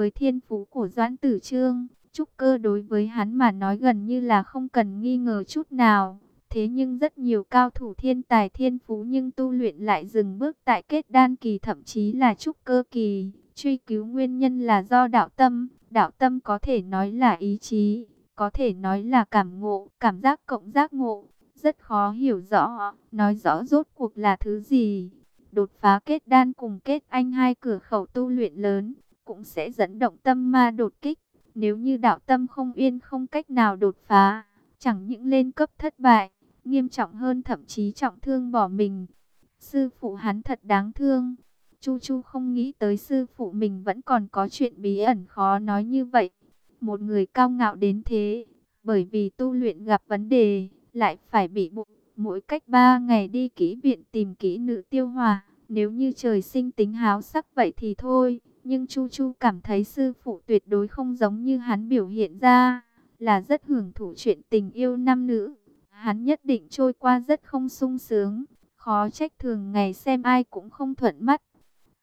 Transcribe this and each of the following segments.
với thiên phú của Doãn Tử Trương, trúc cơ đối với hắn mà nói gần như là không cần nghi ngờ chút nào. Thế nhưng rất nhiều cao thủ thiên tài thiên phú nhưng tu luyện lại dừng bước tại kết đan kỳ thậm chí là trúc cơ kỳ. Truy cứu nguyên nhân là do đạo tâm, đạo tâm có thể nói là ý chí, có thể nói là cảm ngộ, cảm giác cộng giác ngộ, rất khó hiểu rõ, nói rõ rốt cuộc là thứ gì. Đột phá kết đan cùng kết anh hai cửa khẩu tu luyện lớn, cũng sẽ dẫn động tâm ma đột kích. Nếu như đạo tâm không yên không cách nào đột phá, chẳng những lên cấp thất bại, nghiêm trọng hơn thậm chí trọng thương bỏ mình. Sư phụ hắn thật đáng thương. Chu Chu không nghĩ tới sư phụ mình vẫn còn có chuyện bí ẩn khó nói như vậy. Một người cao ngạo đến thế, bởi vì tu luyện gặp vấn đề, lại phải bị bụng. Mỗi cách ba ngày đi kỹ viện tìm kỹ nữ tiêu hòa. Nếu như trời sinh tính háo sắc vậy thì thôi. Nhưng Chu Chu cảm thấy sư phụ tuyệt đối không giống như hắn biểu hiện ra. Là rất hưởng thụ chuyện tình yêu nam nữ. Hắn nhất định trôi qua rất không sung sướng. Khó trách thường ngày xem ai cũng không thuận mắt.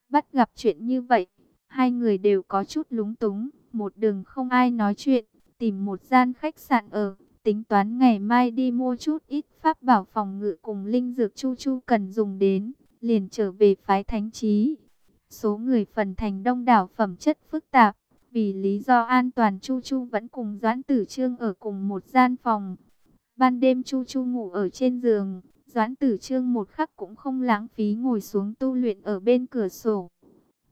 Bắt gặp chuyện như vậy. Hai người đều có chút lúng túng. Một đường không ai nói chuyện. Tìm một gian khách sạn ở tính toán ngày mai đi mua chút ít pháp bảo phòng ngự cùng linh dược chu chu cần dùng đến, liền trở về phái thánh trí. Số người phần thành đông đảo phẩm chất phức tạp, vì lý do an toàn chu chu vẫn cùng Doãn Tử Trương ở cùng một gian phòng. Ban đêm chu chu ngủ ở trên giường, Doãn Tử Trương một khắc cũng không lãng phí ngồi xuống tu luyện ở bên cửa sổ.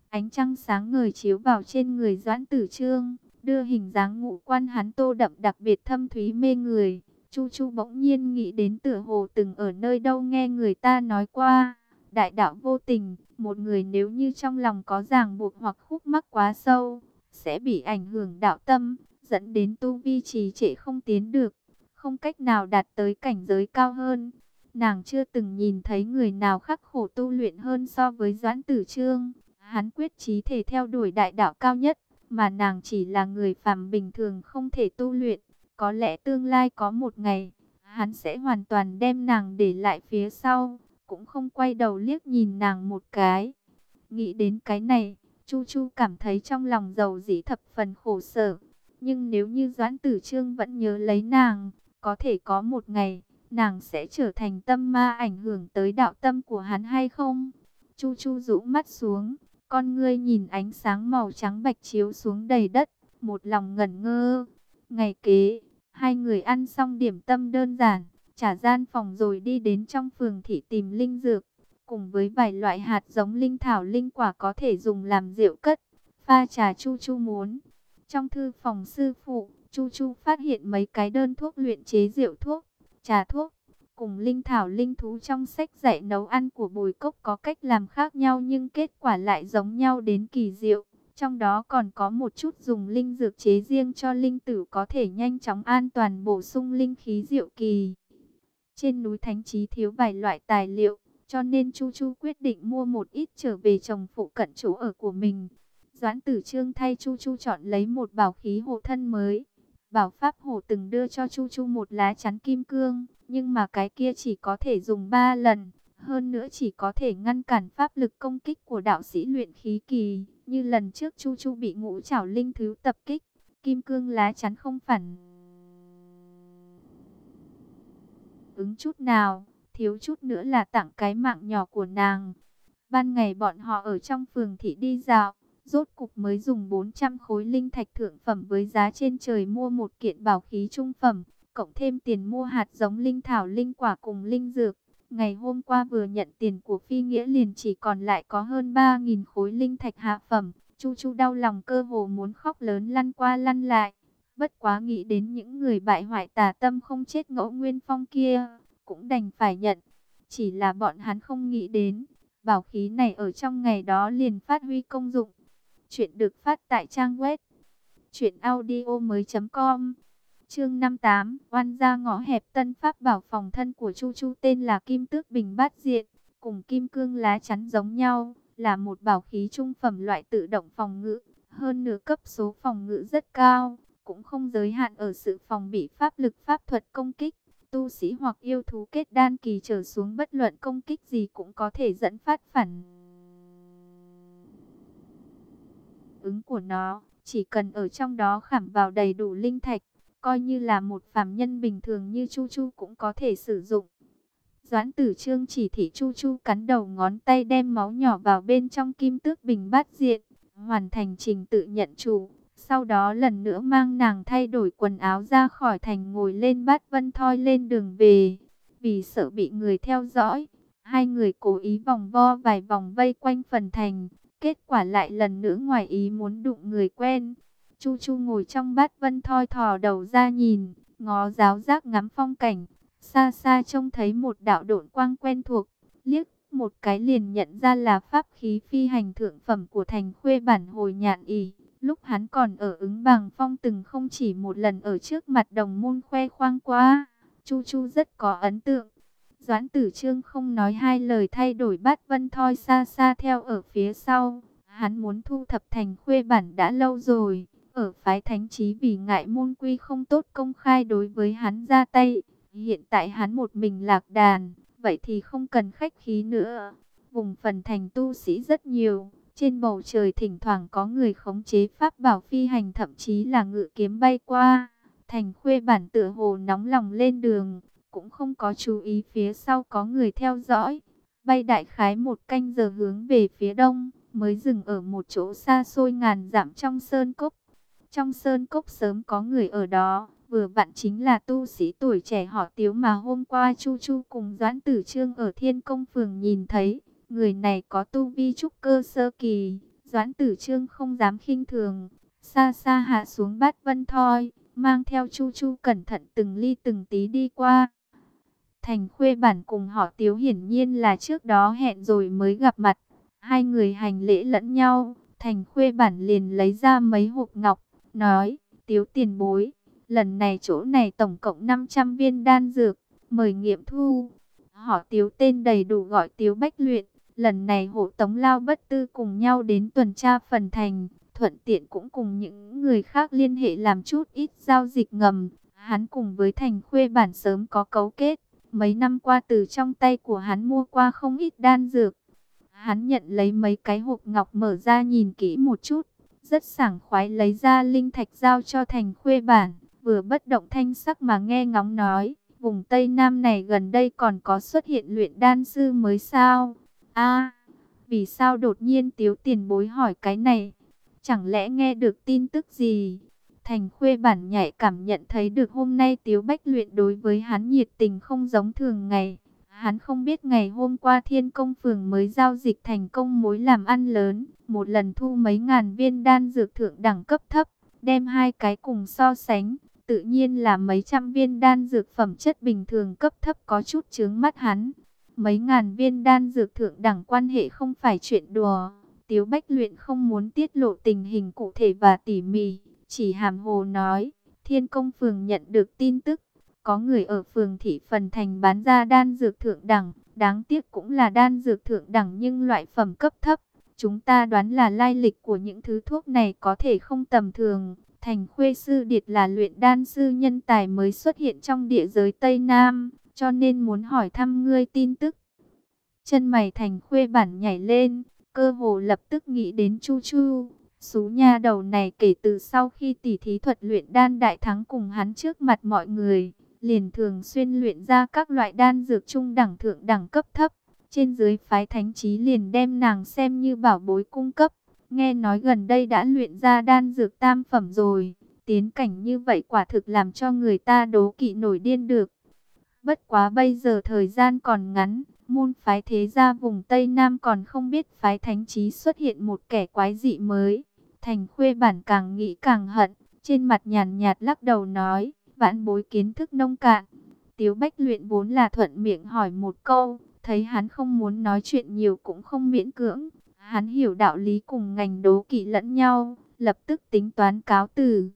Ánh trăng sáng ngời chiếu vào trên người Doãn Tử Trương đưa hình dáng ngũ quan hắn tô đậm đặc biệt thâm thúy mê người. Chu Chu bỗng nhiên nghĩ đến tựa hồ từng ở nơi đâu nghe người ta nói qua. Đại đạo vô tình, một người nếu như trong lòng có ràng buộc hoặc khúc mắc quá sâu, sẽ bị ảnh hưởng đạo tâm, dẫn đến tu vi trì trệ không tiến được, không cách nào đạt tới cảnh giới cao hơn. Nàng chưa từng nhìn thấy người nào khắc khổ tu luyện hơn so với Doãn Tử Trương. Hắn quyết chí thể theo đuổi đại đạo cao nhất, mà nàng chỉ là người phàm bình thường không thể tu luyện. Có lẽ tương lai có một ngày, hắn sẽ hoàn toàn đem nàng để lại phía sau, cũng không quay đầu liếc nhìn nàng một cái. Nghĩ đến cái này, Chu Chu cảm thấy trong lòng giàu dĩ thập phần khổ sở. Nhưng nếu như Doãn Tử Trương vẫn nhớ lấy nàng, có thể có một ngày, nàng sẽ trở thành tâm ma ảnh hưởng tới đạo tâm của hắn hay không? Chu Chu rũ mắt xuống, con ngươi nhìn ánh sáng màu trắng bạch chiếu xuống đầy đất, một lòng ngẩn ngơ. Ngày kế, hai người ăn xong điểm tâm đơn giản, trả gian phòng rồi đi đến trong phường thị tìm linh dược, cùng với vài loại hạt giống linh thảo linh quả có thể dùng làm rượu cất, pha trà chu chu muốn. Trong thư phòng sư phụ, chu chu phát hiện mấy cái đơn thuốc luyện chế rượu thuốc, trà thuốc, cùng linh thảo linh thú trong sách dạy nấu ăn của Bùi Cốc có cách làm khác nhau nhưng kết quả lại giống nhau đến kỳ diệu. Trong đó còn có một chút dùng linh dược chế riêng cho linh tử có thể nhanh chóng an toàn bổ sung linh khí diệu kỳ. Trên núi Thánh Trí thiếu vài loại tài liệu, cho nên Chu Chu quyết định mua một ít trở về trồng phụ cận chỗ ở của mình. Doãn tử trương thay Chu Chu chọn lấy một bảo khí hộ thân mới. Bảo Pháp Hổ từng đưa cho Chu Chu một lá chắn kim cương, nhưng mà cái kia chỉ có thể dùng 3 lần, hơn nữa chỉ có thể ngăn cản pháp lực công kích của đạo sĩ luyện khí kỳ, như lần trước Chu Chu bị ngũ trảo linh thứ tập kích, kim cương lá chắn không phản ứng chút nào, thiếu chút nữa là tặng cái mạng nhỏ của nàng. Ban ngày bọn họ ở trong phường thị đi dạo, rốt cục mới dùng 400 khối linh thạch thượng phẩm với giá trên trời mua một kiện bảo khí trung phẩm, cộng thêm tiền mua hạt giống linh thảo linh quả cùng linh dược. Ngày hôm qua vừa nhận tiền của Phi Nghĩa liền chỉ còn lại có hơn 3.000 khối linh thạch hạ phẩm. Chu Chu đau lòng cơ hồ muốn khóc lớn lăn qua lăn lại. Bất quá nghĩ đến những người bại hoại tà tâm không chết ngẫu nguyên phong kia, cũng đành phải nhận. Chỉ là bọn hắn không nghĩ đến, bảo khí này ở trong ngày đó liền phát huy công dụng. Chuyện được phát tại trang web truyệnaudiomoi.com. Chương 58, oan gia ngõ hẹp Tân Pháp bảo phòng thân của Chu Chu tên là Kim Tước Bình Bát Diện, cùng kim cương lá chắn giống nhau, là một bảo khí trung phẩm loại tự động phòng ngự, hơn nửa cấp số phòng ngự rất cao, cũng không giới hạn ở sự phòng bị pháp lực pháp thuật công kích. Tu sĩ hoặc yêu thú kết đan kỳ trở xuống bất luận công kích gì cũng có thể dẫn phát phản ứng của nó, chỉ cần ở trong đó khảm vào đầy đủ linh thạch, coi như là một phàm nhân bình thường như Chu Chu cũng có thể sử dụng. Doãn tử trương chỉ thị Chu Chu cắn đầu ngón tay đem máu nhỏ vào bên trong kim tước bình bát diện, hoàn thành trình tự nhận chủ. Sau đó lần nữa mang nàng thay đổi quần áo ra khỏi thành ngồi lên bát vân thoi lên đường về. Vì sợ bị người theo dõi, hai người cố ý vòng vo vài vòng vây quanh phần thành. Kết quả lại lần nữa ngoài ý muốn đụng người quen. Chu Chu ngồi trong bát vân thoi thò đầu ra nhìn, ngó giáo giác ngắm phong cảnh. Xa xa trông thấy một đạo độn quang quen thuộc, liếc một cái liền nhận ra là pháp khí phi hành thượng phẩm của thành khuê bản hồi nhạn ỉ. Lúc hắn còn ở ứng bằng phong từng không chỉ một lần ở trước mặt đồng môn khoe khoang quá. Chu Chu rất có ấn tượng. Doãn tử trương không nói hai lời thay đổi bát vân thoi xa xa theo ở phía sau. Hắn muốn thu thập thành khuê bản đã lâu rồi. Ở phái thánh trí vì ngại môn quy không tốt công khai đối với hắn ra tay. Hiện tại hắn một mình lạc đàn. Vậy thì không cần khách khí nữa. Vùng phần thành tu sĩ rất nhiều. Trên bầu trời thỉnh thoảng có người khống chế pháp bảo phi hành thậm chí là ngự kiếm bay qua. Thành khuê bản tựa hồ nóng lòng lên đường, cũng không có chú ý phía sau có người theo dõi. Bay đại khái một canh giờ hướng về phía đông, mới dừng ở một chỗ xa xôi ngàn dặm trong sơn cốc. Trong sơn cốc sớm có người ở đó, vừa vặn chính là tu sĩ tuổi trẻ họ tiếu mà hôm qua Chu Chu cùng Doãn Tử Trương ở Thiên Công Phường nhìn thấy. Người này có tu vi trúc cơ sơ kỳ, Doãn Tử Trương không dám khinh thường, xa xa hạ xuống bát vân thoi, mang theo Chu Chu cẩn thận từng ly từng tí đi qua. Thành khuê bản cùng họ Tiếu hiển nhiên là trước đó hẹn rồi mới gặp mặt, hai người hành lễ lẫn nhau, thành khuê bản liền lấy ra mấy hộp ngọc, nói, Tiếu tiền bối, lần này chỗ này tổng cộng 500 viên đan dược, mời nghiệm thu. Họ Tiếu tên đầy đủ gọi Tiếu Bách Luyện, Lần này hộ tống lao bất tư cùng nhau đến tuần tra phần thành, thuận tiện cũng cùng những người khác liên hệ làm chút ít giao dịch ngầm. Hắn cùng với thành khuê bản sớm có cấu kết, mấy năm qua từ trong tay của hắn mua qua không ít đan dược. Hắn nhận lấy mấy cái hộp ngọc mở ra nhìn kỹ một chút, rất sảng khoái lấy ra linh thạch giao cho thành khuê bản, vừa bất động thanh sắc mà nghe ngóng nói, vùng Tây Nam này gần đây còn có xuất hiện luyện đan sư mới sao? A vì sao đột nhiên tiếu tiền bối hỏi cái này? Chẳng lẽ nghe được tin tức gì? Thành khuê bản nhạy cảm nhận thấy được hôm nay tiếu bách luyện đối với hắn nhiệt tình không giống thường ngày. Hắn không biết ngày hôm qua thiên công phường mới giao dịch thành công mối làm ăn lớn. Một lần thu mấy ngàn viên đan dược thượng đẳng cấp thấp, đem hai cái cùng so sánh. Tự nhiên là mấy trăm viên đan dược phẩm chất bình thường cấp thấp có chút chướng mắt hắn. Mấy ngàn viên đan dược thượng đẳng quan hệ không phải chuyện đùa. Tiếu Bách Luyện không muốn tiết lộ tình hình cụ thể và tỉ mỉ, chỉ hàm hồ nói, Thiên Công Phường nhận được tin tức, có người ở phường Thị Phần Thành bán ra đan dược thượng đẳng, đáng tiếc cũng là đan dược thượng đẳng nhưng loại phẩm cấp thấp. Chúng ta đoán là lai lịch của những thứ thuốc này có thể không tầm thường. Thành Khuê Sư Điệt là luyện đan sư nhân tài mới xuất hiện trong địa giới Tây Nam, cho nên muốn hỏi thăm ngươi tin tức. Chân mày thành khuê bản nhảy lên, cơ hồ lập tức nghĩ đến Chu Chu. Sú nha đầu này kể từ sau khi tỷ thí thuật luyện đan đại thắng cùng hắn trước mặt mọi người, liền thường xuyên luyện ra các loại đan dược trung đẳng thượng đẳng cấp thấp. Trên dưới phái thánh trí liền đem nàng xem như bảo bối cung cấp. Nghe nói gần đây đã luyện ra đan dược tam phẩm rồi. Tiến cảnh như vậy quả thực làm cho người ta đố kỵ nổi điên được. Bất quá bây giờ thời gian còn ngắn, môn phái thế gia vùng Tây Nam còn không biết phái thánh trí xuất hiện một kẻ quái dị mới. Thành khuê bản càng nghĩ càng hận, trên mặt nhàn nhạt lắc đầu nói, vãn bối kiến thức nông cạn. Tiếu Bách luyện vốn là thuận miệng hỏi một câu, thấy hắn không muốn nói chuyện nhiều cũng không miễn cưỡng. Hắn hiểu đạo lý cùng ngành đố kỵ lẫn nhau, lập tức tính toán cáo từ.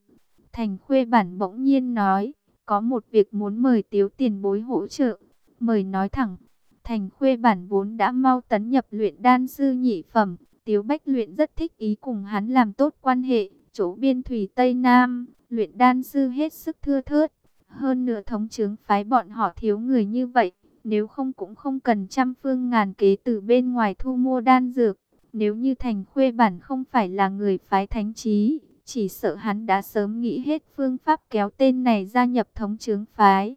Thành khuê bản bỗng nhiên nói, có một việc muốn mời tiếu tiền bối hỗ trợ. Mời nói thẳng, thành khuê bản vốn đã mau tấn nhập luyện đan sư nhị phẩm. Tiếu Bách luyện rất thích ý cùng hắn làm tốt quan hệ. Chỗ biên thủy Tây Nam, luyện đan sư hết sức thưa thớt. Hơn nửa thống chứng phái bọn họ thiếu người như vậy. Nếu không cũng không cần trăm phương ngàn kế từ bên ngoài thu mua đan dược. Nếu như thành khuê bản không phải là người phái thánh trí, chỉ sợ hắn đã sớm nghĩ hết phương pháp kéo tên này gia nhập thống chướng phái.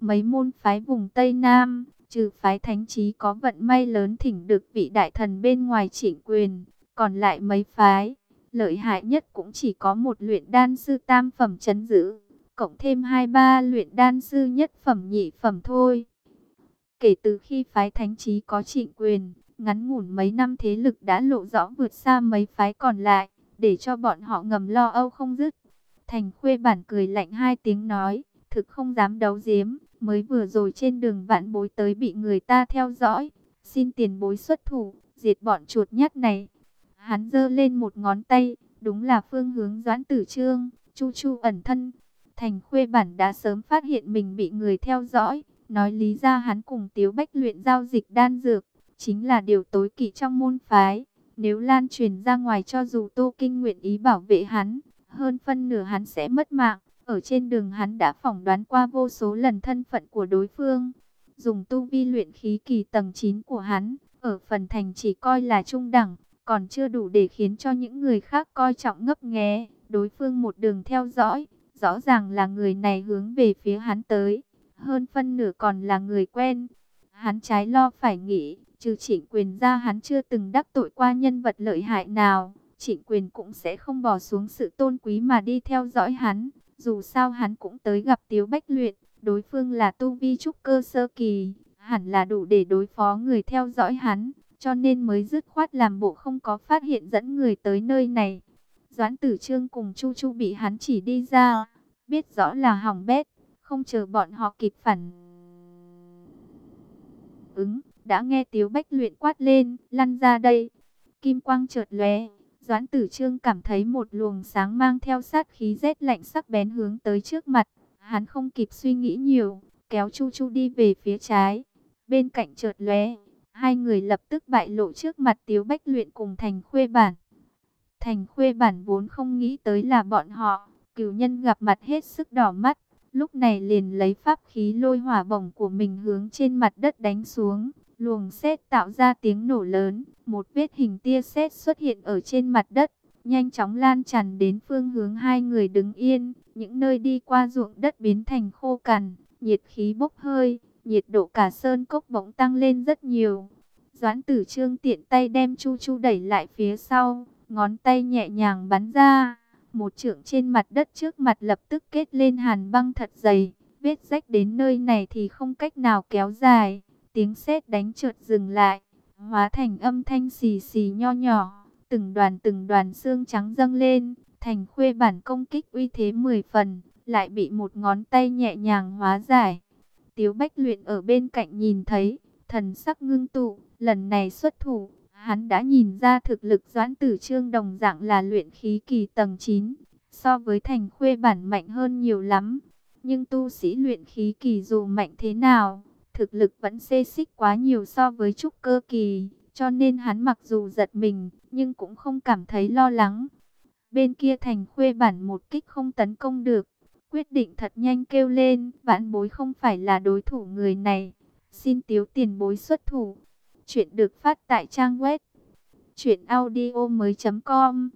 Mấy môn phái vùng Tây Nam, trừ phái thánh trí có vận may lớn thỉnh được vị đại thần bên ngoài chỉnh quyền, còn lại mấy phái, lợi hại nhất cũng chỉ có một luyện đan sư tam phẩm chấn giữ, cộng thêm hai ba luyện đan sư nhất phẩm nhị phẩm thôi. Kể từ khi phái thánh trí có trịnh quyền, ngắn ngủn mấy năm thế lực đã lộ rõ vượt xa mấy phái còn lại, để cho bọn họ ngầm lo âu không dứt. Thành khuê bản cười lạnh hai tiếng nói, thực không dám đấu giếm, mới vừa rồi trên đường vạn bối tới bị người ta theo dõi, xin tiền bối xuất thủ, diệt bọn chuột nhắt này. Hắn giơ lên một ngón tay, đúng là phương hướng doãn tử trương, chu chu ẩn thân. Thành khuê bản đã sớm phát hiện mình bị người theo dõi, nói lý ra hắn cùng Tiếu Bách luyện giao dịch đan dược, chính là điều tối kỵ trong môn phái. Nếu lan truyền ra ngoài cho dù Tô Kinh nguyện ý bảo vệ hắn, hơn phân nửa hắn sẽ mất mạng. Ở trên đường hắn đã phỏng đoán qua vô số lần thân phận của đối phương. Dùng tu vi luyện khí kỳ tầng 9 của hắn, ở phần thành chỉ coi là trung đẳng, còn chưa đủ để khiến cho những người khác coi trọng ngấp nghé. Đối phương một đường theo dõi, rõ ràng là người này hướng về phía hắn tới, hơn phân nửa còn là người quen. Hắn trái lo phải nghĩ, trừ trịnh quyền ra hắn chưa từng đắc tội qua nhân vật lợi hại nào, trịnh quyền cũng sẽ không bỏ xuống sự tôn quý mà đi theo dõi hắn. Dù sao hắn cũng tới gặp Tiếu Bách Luyện, đối phương là tu vi trúc cơ sơ kỳ, hẳn là đủ để đối phó người theo dõi hắn, cho nên mới dứt khoát làm bộ không có phát hiện dẫn người tới nơi này. Doãn tử trương cùng Chu Chu bị hắn chỉ đi ra, biết rõ là hỏng bét, không chờ bọn họ kịp phản ứng, đã nghe Tiếu Bách Luyện quát lên, lăn ra đây. Kim quang chợt lóe, Doãn tử trương cảm thấy một luồng sáng mang theo sát khí rét lạnh sắc bén hướng tới trước mặt. Hắn không kịp suy nghĩ nhiều, kéo Chu Chu đi về phía trái. Bên cạnh chợt lóe, hai người lập tức bại lộ trước mặt Tiếu Bách Luyện cùng Thành Khuê Bản. Thành Khuê Bản vốn không nghĩ tới là bọn họ, cửu nhân gặp mặt hết sức đỏ mắt. Lúc này liền lấy pháp khí lôi hỏa bổng của mình hướng trên mặt đất đánh xuống. Luồng sét tạo ra tiếng nổ lớn, một vết hình tia sét xuất hiện ở trên mặt đất, nhanh chóng lan tràn đến phương hướng hai người đứng yên, những nơi đi qua ruộng đất biến thành khô cằn, nhiệt khí bốc hơi, nhiệt độ cả sơn cốc bỗng tăng lên rất nhiều. Doãn tử trương tiện tay đem chu chu đẩy lại phía sau, ngón tay nhẹ nhàng bắn ra, một trượng trên mặt đất trước mặt lập tức kết lên hàn băng thật dày, vết rách đến nơi này thì không cách nào kéo dài. Tiếng sét đánh trượt dừng lại, hóa thành âm thanh xì xì nho nhỏ, từng đoàn từng đoàn xương trắng dâng lên, thành khuê bản công kích uy thế 10 phần, lại bị một ngón tay nhẹ nhàng hóa giải. Tiếu Bách luyện ở bên cạnh nhìn thấy, thần sắc ngưng tụ, lần này xuất thủ, hắn đã nhìn ra thực lực doãn tử trương đồng dạng là luyện khí kỳ tầng 9, so với thành khuê bản mạnh hơn nhiều lắm. Nhưng tu sĩ luyện khí kỳ dù mạnh thế nào, thực lực vẫn xê xích quá nhiều so với trúc cơ kỳ, cho nên hắn mặc dù giật mình, nhưng cũng không cảm thấy lo lắng. Bên kia thành khuê bản một kích không tấn công được, quyết định thật nhanh kêu lên, vãn bối không phải là đối thủ người này, xin tiếu tiền bối xuất thủ. Chuyện được phát tại trang web truyệnaudiomoi.com.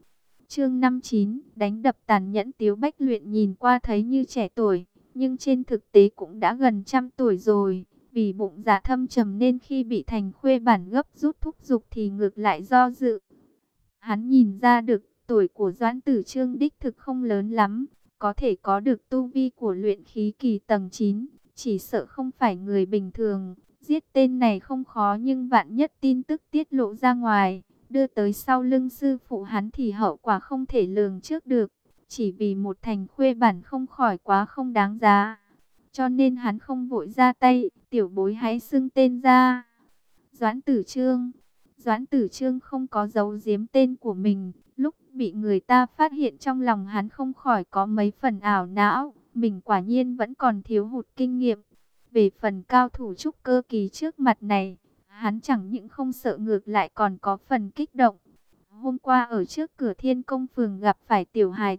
Chương 59, đánh đập tàn nhẫn Tiếu Bách Luyện nhìn qua thấy như trẻ tuổi, nhưng trên thực tế cũng đã gần trăm tuổi rồi. Vì bụng dạ thâm trầm nên khi bị thành khuê bản gấp rút thúc giục thì ngược lại do dự. Hắn nhìn ra được tuổi của Doãn Tử Trương đích thực không lớn lắm, có thể có được tu vi của luyện khí kỳ tầng 9, chỉ sợ không phải người bình thường. Giết tên này không khó nhưng vạn nhất tin tức tiết lộ ra ngoài, đưa tới sau lưng sư phụ hắn thì hậu quả không thể lường trước được. Chỉ vì một thành khuê bản không khỏi quá không đáng giá. Cho nên hắn không vội ra tay, tiểu bối hãy xưng tên ra. Doãn tử trương. Doãn tử trương không có giấu giếm tên của mình. Lúc bị người ta phát hiện trong lòng hắn không khỏi có mấy phần ảo não. Mình quả nhiên vẫn còn thiếu hụt kinh nghiệm. Về phần cao thủ trúc cơ kỳ trước mặt này, hắn chẳng những không sợ ngược lại còn có phần kích động. Hôm qua ở trước cửa thiên công phường gặp phải tiểu hài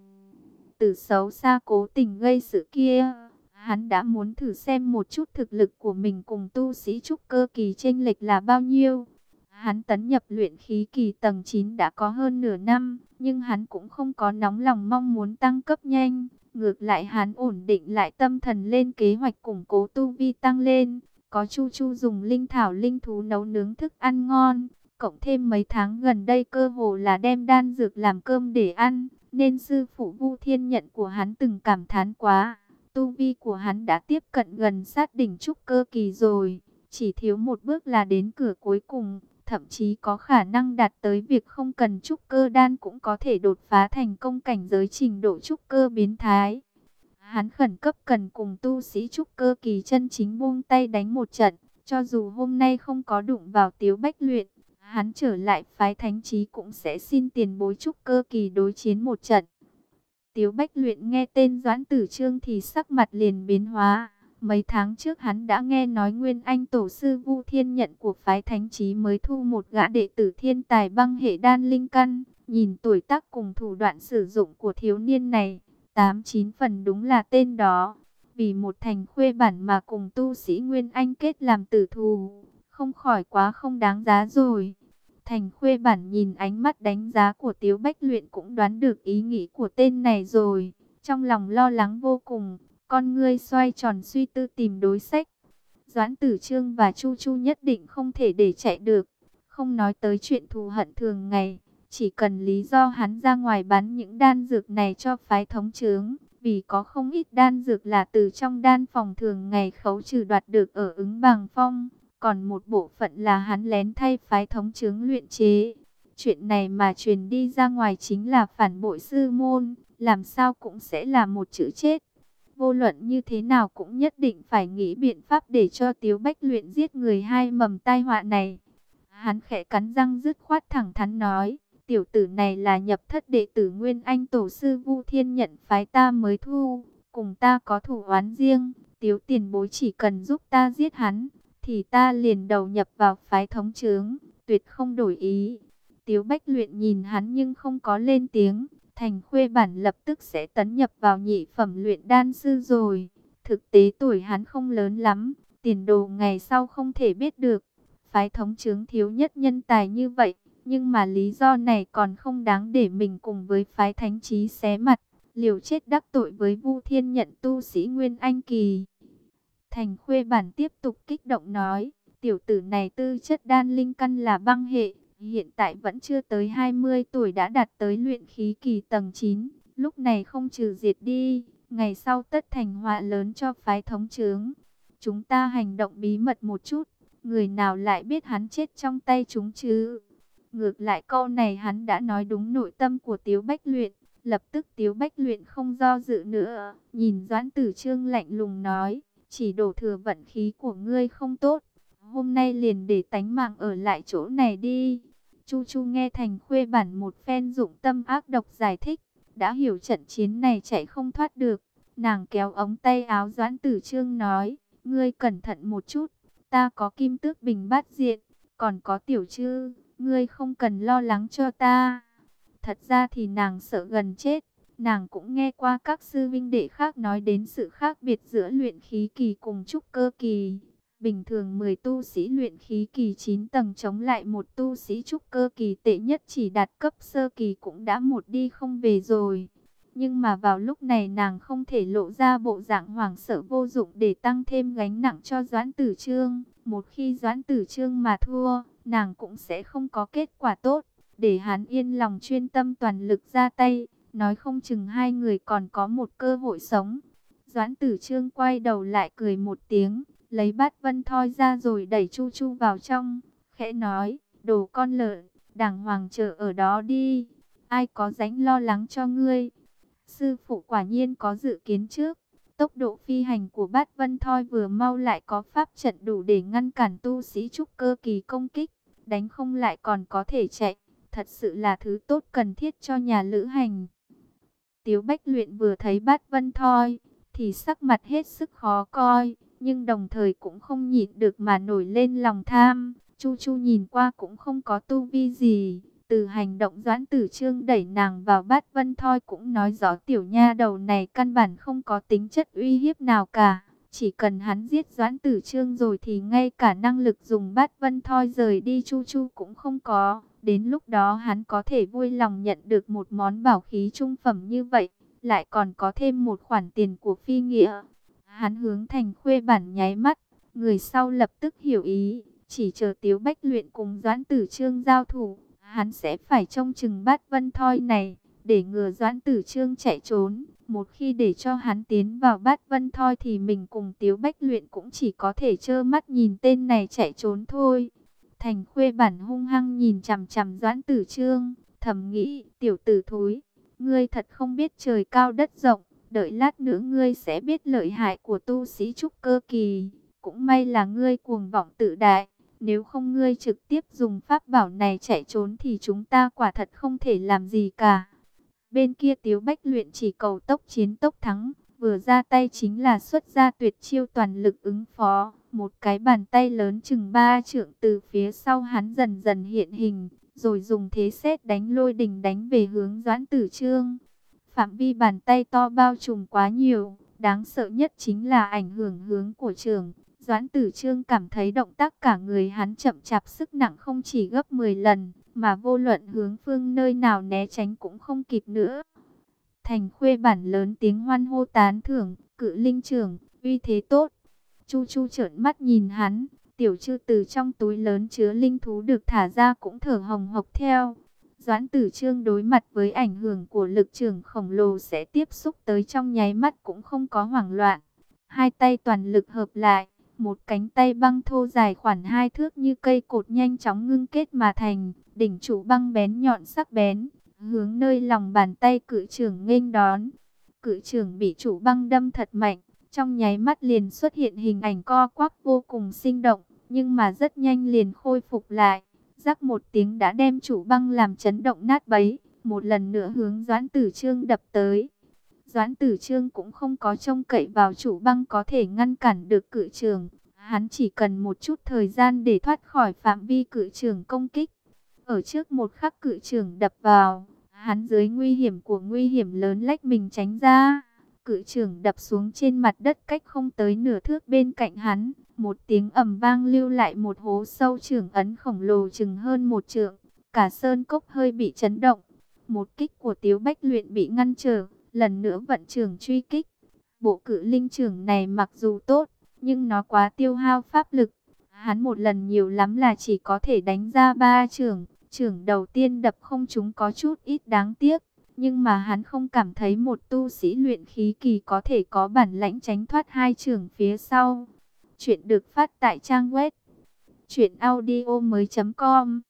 tử xấu xa cố tình gây sự kia Hắn đã muốn thử xem một chút thực lực của mình cùng tu sĩ trúc cơ kỳ chênh lệch là bao nhiêu. Hắn tấn nhập luyện khí kỳ tầng 9 đã có hơn nửa năm, nhưng hắn cũng không có nóng lòng mong muốn tăng cấp nhanh. Ngược lại hắn ổn định lại tâm thần lên kế hoạch củng cố tu vi tăng lên. Có Chu Chu dùng linh thảo linh thú nấu nướng thức ăn ngon, cộng thêm mấy tháng gần đây cơ hồ là đem đan dược làm cơm để ăn, nên sư phụ Vu Thiên Nhận của hắn từng cảm thán quá. Tu vi của hắn đã tiếp cận gần sát đỉnh trúc cơ kỳ rồi, chỉ thiếu một bước là đến cửa cuối cùng, thậm chí có khả năng đạt tới việc không cần trúc cơ đan cũng có thể đột phá thành công cảnh giới trình độ trúc cơ biến thái. Hắn khẩn cấp cần cùng tu sĩ trúc cơ kỳ chân chính buông tay đánh một trận, cho dù hôm nay không có đụng vào tiếu bách luyện, hắn trở lại phái thánh trí cũng sẽ xin tiền bối trúc cơ kỳ đối chiến một trận. Tiếu bách luyện nghe tên Doãn Tử Trương thì sắc mặt liền biến hóa. Mấy tháng trước hắn đã nghe nói Nguyên Anh Tổ sư Vu Thiên Nhận của phái Thánh Trí mới thu một gã đệ tử thiên tài băng hệ đan linh căn. Nhìn tuổi tác cùng thủ đoạn sử dụng của thiếu niên này, tám chín phần đúng là tên đó. Vì một thành khuê bản mà cùng tu sĩ Nguyên Anh kết làm tử thù, không khỏi quá không đáng giá rồi. Thành khuê bản nhìn ánh mắt đánh giá của Tiếu Bách Luyện cũng đoán được ý nghĩ của tên này rồi. Trong lòng lo lắng vô cùng, con ngươi xoay tròn suy tư tìm đối sách. Doãn Tử Trương và Chu Chu nhất định không thể để chạy được. Không nói tới chuyện thù hận thường ngày. Chỉ cần lý do hắn ra ngoài bán những đan dược này cho phái thống trướng. Vì có không ít đan dược là từ trong đan phòng thường ngày khấu trừ đoạt được ở ứng bằng phong. Còn một bộ phận là hắn lén thay phái thống chứng luyện chế. Chuyện này mà truyền đi ra ngoài chính là phản bội sư môn. Làm sao cũng sẽ là một chữ chết. Vô luận như thế nào cũng nhất định phải nghĩ biện pháp để cho Tiếu Bách luyện giết người hai mầm tai họa này. Hắn khẽ cắn răng dứt khoát thẳng thắn nói, tiểu tử này là nhập thất đệ tử Nguyên Anh Tổ sư Vu Thiên nhận phái ta mới thu, cùng ta có thủ oán riêng, Tiếu tiền bối chỉ cần giúp ta giết hắn, thì ta liền đầu nhập vào phái thống trướng, tuyệt không đổi ý. Tiếu Bách luyện nhìn hắn nhưng không có lên tiếng, Thành khuê bản lập tức sẽ tấn nhập vào nhị phẩm luyện đan sư rồi. Thực tế tuổi hắn không lớn lắm, tiền đồ ngày sau không thể biết được. Phái thống trướng thiếu nhất nhân tài như vậy, nhưng mà lý do này còn không đáng để mình cùng với phái thánh trí xé mặt, liều chết đắc tội với Vu Thiên nhận tu sĩ Nguyên Anh Kỳ. Thành khuê bản tiếp tục kích động nói, tiểu tử này tư chất đan linh căn là băng hệ, hiện tại vẫn chưa tới 20 tuổi đã đạt tới luyện khí kỳ tầng 9, lúc này không trừ diệt đi, ngày sau tất thành họa lớn cho phái thống trướng. Chúng ta hành động bí mật một chút, người nào lại biết hắn chết trong tay chúng chứ? Ngược lại câu này hắn đã nói đúng nội tâm của Tiếu Bách Luyện, lập tức Tiếu Bách Luyện không do dự nữa, nhìn Doãn Tử Trương lạnh lùng nói, chỉ đổ thừa vận khí của ngươi không tốt, hôm nay liền để tánh mạng ở lại chỗ này đi. Chu Chu nghe thành khuê bản một phen dụng tâm ác độc giải thích, đã hiểu trận chiến này chạy không thoát được. Nàng kéo ống tay áo Doãn Tử Trương nói, ngươi cẩn thận một chút, ta có kim tước bình bát diện, còn có tiểu chư, ngươi không cần lo lắng cho ta. Thật ra thì nàng sợ gần chết, nàng cũng nghe qua các sư vinh đệ khác nói đến sự khác biệt giữa luyện khí kỳ cùng trúc cơ kỳ. Bình thường 10 tu sĩ luyện khí kỳ 9 tầng chống lại một tu sĩ trúc cơ kỳ tệ nhất chỉ đạt cấp sơ kỳ cũng đã một đi không về rồi. Nhưng mà vào lúc này nàng không thể lộ ra bộ dạng hoảng sợ vô dụng để tăng thêm gánh nặng cho Doãn Tử Trương. Một khi Doãn Tử Trương mà thua, nàng cũng sẽ không có kết quả tốt. Để hắn yên lòng chuyên tâm toàn lực ra tay, nói không chừng hai người còn có một cơ hội sống. Doãn Tử Trương quay đầu lại cười một tiếng, lấy bát vân thoi ra rồi đẩy Chu Chu vào trong, khẽ nói, đồ con lợn, đàng hoàng chờ ở đó đi, ai có dánh lo lắng cho ngươi. Sư phụ quả nhiên có dự kiến trước, tốc độ phi hành của bát vân thoi vừa mau lại có pháp trận đủ để ngăn cản tu sĩ trúc cơ kỳ công kích, đánh không lại còn có thể chạy, thật sự là thứ tốt cần thiết cho nhà lữ hành. Tiếu Bách Luyện vừa thấy bát vân thoi, thì sắc mặt hết sức khó coi nhưng đồng thời cũng không nhịn được mà nổi lên lòng tham. Chu Chu nhìn qua cũng không có tu vi gì, từ hành động doãn tử trương đẩy nàng vào bát vân thoi cũng nói rõ tiểu nha đầu này căn bản không có tính chất uy hiếp nào cả. Chỉ cần hắn giết Doãn Tử Trương rồi thì ngay cả năng lực dùng bát vân thoi rời đi Chu Chu cũng không có. Đến lúc đó hắn có thể vui lòng nhận được một món bảo khí trung phẩm như vậy, lại còn có thêm một khoản tiền của phi nghĩa. Hắn hướng thành khuê bản nháy mắt, người sau lập tức hiểu ý, chỉ chờ Tiếu Bách luyện cùng Doãn Tử Trương giao thủ, hắn sẽ phải trông chừng bát vân thoi này, để ngừa Doãn Tử Trương chạy trốn. Một khi để cho hắn tiến vào bát vân thoi thì mình cùng Tiếu Bách luyện cũng chỉ có thể trơ mắt nhìn tên này chạy trốn thôi. Thành khuê bản hung hăng nhìn chằm chằm Doãn Tử Trương, thầm nghĩ, tiểu tử thối, ngươi thật không biết trời cao đất rộng, đợi lát nữa ngươi sẽ biết lợi hại của tu sĩ trúc cơ kỳ. Cũng may là ngươi cuồng vọng tự đại, nếu không ngươi trực tiếp dùng pháp bảo này chạy trốn thì chúng ta quả thật không thể làm gì cả. Bên kia Tiếu Bách luyện chỉ cầu tốc chiến tốc thắng, vừa ra tay chính là xuất ra tuyệt chiêu toàn lực ứng phó. Một cái bàn tay lớn chừng ba trượng từ phía sau hắn dần dần hiện hình, rồi dùng thế xét đánh lôi đình đánh về hướng Doãn Tử Trương. Phạm vi bàn tay to bao trùm quá nhiều, đáng sợ nhất chính là ảnh hưởng hướng của trường. Doãn Tử Trương cảm thấy động tác cả người hắn chậm chạp sức nặng không chỉ gấp 10 lần, mà vô luận hướng phương nơi nào né tránh cũng không kịp nữa. Thành khuê bản lớn tiếng hoan hô tán thưởng, cự linh trưởng, uy thế tốt. Chu Chu trợn mắt nhìn hắn, tiểu chư từ trong túi lớn chứa linh thú được thả ra cũng thở hồng hộc theo. Doãn tử trương đối mặt với ảnh hưởng của lực trường khổng lồ sẽ tiếp xúc tới trong nháy mắt cũng không có hoảng loạn. Hai tay toàn lực hợp lại, một cánh tay băng thô dài khoảng hai thước như cây cột nhanh chóng ngưng kết mà thành, đỉnh trụ băng bén nhọn sắc bén, hướng nơi lòng bàn tay cự trưởng nghênh đón. Cự trưởng bị trụ băng đâm thật mạnh, trong nháy mắt liền xuất hiện hình ảnh co quắp vô cùng sinh động, nhưng mà rất nhanh liền khôi phục lại. Rắc một tiếng đã đem trụ băng làm chấn động nát bấy, một lần nữa hướng Doãn Tử Trương đập tới. Doãn Tử Trương cũng không có trông cậy vào chủ băng có thể ngăn cản được cự trường. Hắn chỉ cần một chút thời gian để thoát khỏi phạm vi cự trường công kích. Ở trước một khắc cự trường đập vào, hắn dưới nguy hiểm của nguy hiểm lớn lách mình tránh ra. Cự trường đập xuống trên mặt đất cách không tới nửa thước bên cạnh hắn. Một tiếng ầm vang lưu lại một hố sâu trường ấn khổng lồ chừng hơn một trượng. Cả sơn cốc hơi bị chấn động. Một kích của Tiếu Bách luyện bị ngăn trở lần nữa vận trường truy kích. Bộ cự linh trưởng này mặc dù tốt, nhưng nó quá tiêu hao pháp lực. Hắn một lần nhiều lắm là chỉ có thể đánh ra ba trưởng. Trưởng đầu tiên đập không chúng có chút ít đáng tiếc. Nhưng mà hắn không cảm thấy một tu sĩ luyện khí kỳ có thể có bản lãnh tránh thoát hai trưởng phía sau. Chuyện được phát tại trang web. Chuyện audio mới.com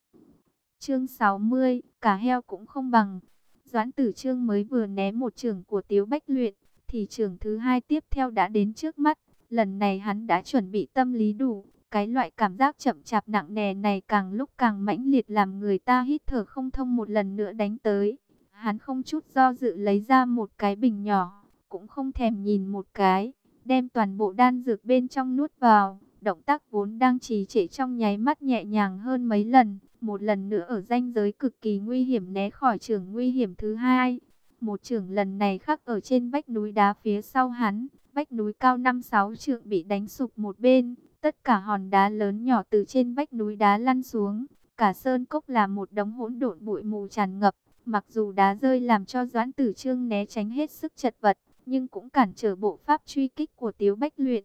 Chương 60, cả heo cũng không bằng. Doãn tử trương mới vừa né một trường của Tiếu Bách luyện, thì trường thứ hai tiếp theo đã đến trước mắt. Lần này hắn đã chuẩn bị tâm lý đủ, cái loại cảm giác chậm chạp nặng nề này càng lúc càng mãnh liệt làm người ta hít thở không thông một lần nữa đánh tới. Hắn không chút do dự lấy ra một cái bình nhỏ, cũng không thèm nhìn một cái, đem toàn bộ đan dược bên trong nuốt vào. Động tác vốn đang trì trệ trong nháy mắt nhẹ nhàng hơn mấy lần, một lần nữa ở ranh giới cực kỳ nguy hiểm né khỏi trường nguy hiểm thứ hai. Một trường lần này khắc ở trên vách núi đá phía sau hắn, vách núi cao 5-6 trượng bị đánh sụp một bên, tất cả hòn đá lớn nhỏ từ trên vách núi đá lăn xuống, cả sơn cốc là một đống hỗn độn bụi mù tràn ngập, mặc dù đá rơi làm cho Doãn Tử Trương né tránh hết sức chật vật, nhưng cũng cản trở bộ pháp truy kích của Tiếu Bách Luyện.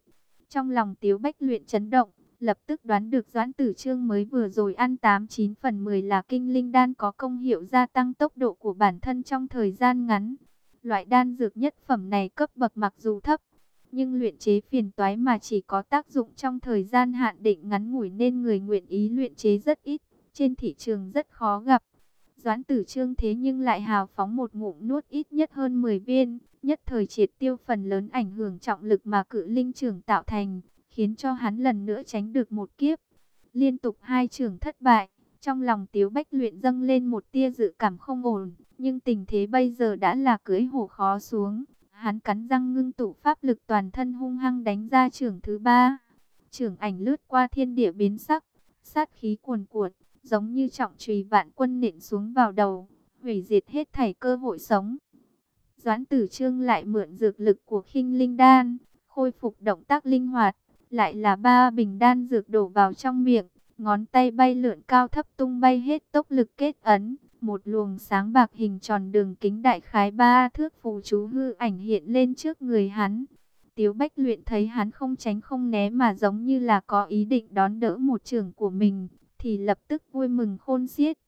Trong lòng Tiếu Bách Luyện chấn động, lập tức đoán được Doãn Tử Trương mới vừa rồi ăn 89 phần 10 là kinh linh đan có công hiệu gia tăng tốc độ của bản thân trong thời gian ngắn. Loại đan dược nhất phẩm này cấp bậc mặc dù thấp, nhưng luyện chế phiền toái mà chỉ có tác dụng trong thời gian hạn định ngắn ngủi nên người nguyện ý luyện chế rất ít, trên thị trường rất khó gặp. Doãn tử trương thế nhưng lại hào phóng một ngụm nuốt ít nhất hơn 10 viên, nhất thời triệt tiêu phần lớn ảnh hưởng trọng lực mà cự linh trưởng tạo thành, khiến cho hắn lần nữa tránh được một kiếp. Liên tục hai trường thất bại, trong lòng Tiếu Bách luyện dâng lên một tia dự cảm không ổn, nhưng tình thế bây giờ đã là cưới hổ khó xuống. Hắn cắn răng ngưng tụ pháp lực toàn thân hung hăng đánh ra trường thứ ba. Trường ảnh lướt qua thiên địa biến sắc, sát khí cuồn cuộn, giống như trọng trùy vạn quân nện xuống vào đầu, hủy diệt hết thảy cơ hội sống. Doãn tử trương lại mượn dược lực của khinh linh đan, khôi phục động tác linh hoạt, lại là ba bình đan dược đổ vào trong miệng, ngón tay bay lượn cao thấp tung bay hết tốc lực kết ấn, một luồng sáng bạc hình tròn đường kính đại khái ba thước phù chú hư ảnh hiện lên trước người hắn. Tiếu Bách luyện thấy hắn không tránh không né mà giống như là có ý định đón đỡ một trường của mình, thì lập tức vui mừng khôn xiết.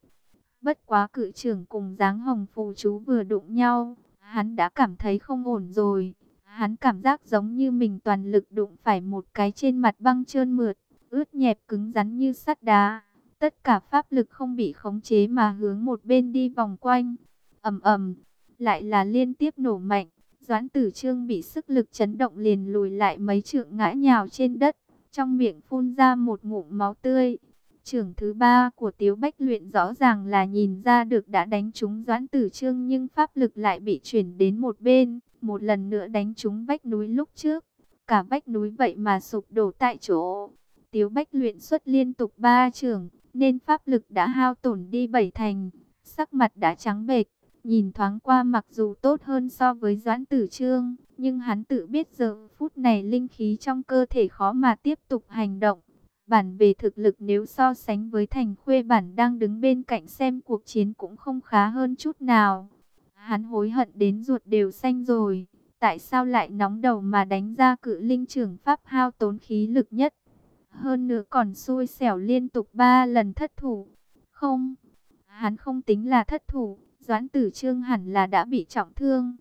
Bất quá cự trưởng cùng dáng hồng phù chú vừa đụng nhau, hắn đã cảm thấy không ổn rồi. Hắn cảm giác giống như mình toàn lực đụng phải một cái trên mặt băng trơn mượt, ướt nhẹp cứng rắn như sắt đá. Tất cả pháp lực không bị khống chế mà hướng một bên đi vòng quanh. ầm ầm, lại là liên tiếp nổ mạnh. Doãn tử trương bị sức lực chấn động liền lùi lại mấy trượng ngã nhào trên đất. Trong miệng phun ra một ngụm máu tươi. Trưởng thứ ba của Tiếu Bách luyện rõ ràng là nhìn ra được đã đánh trúng Doãn Tử Trương nhưng pháp lực lại bị chuyển đến một bên, một lần nữa đánh trúng vách núi lúc trước. Cả vách núi vậy mà sụp đổ tại chỗ. Tiếu Bách luyện xuất liên tục ba trường, nên pháp lực đã hao tổn đi bảy thành, sắc mặt đã trắng bệch, nhìn thoáng qua mặc dù tốt hơn so với Doãn Tử Trương, nhưng hắn tự biết giờ phút này linh khí trong cơ thể khó mà tiếp tục hành động. Bản về thực lực nếu so sánh với thành khuê bản đang đứng bên cạnh xem cuộc chiến cũng không khá hơn chút nào. Hắn hối hận đến ruột đều xanh rồi, tại sao lại nóng đầu mà đánh ra cự linh trưởng pháp hao tốn khí lực nhất. Hơn nữa còn xui xẻo liên tục ba lần thất thủ. Không, hắn không tính là thất thủ, Doãn Tử Trương hẳn là đã bị trọng thương.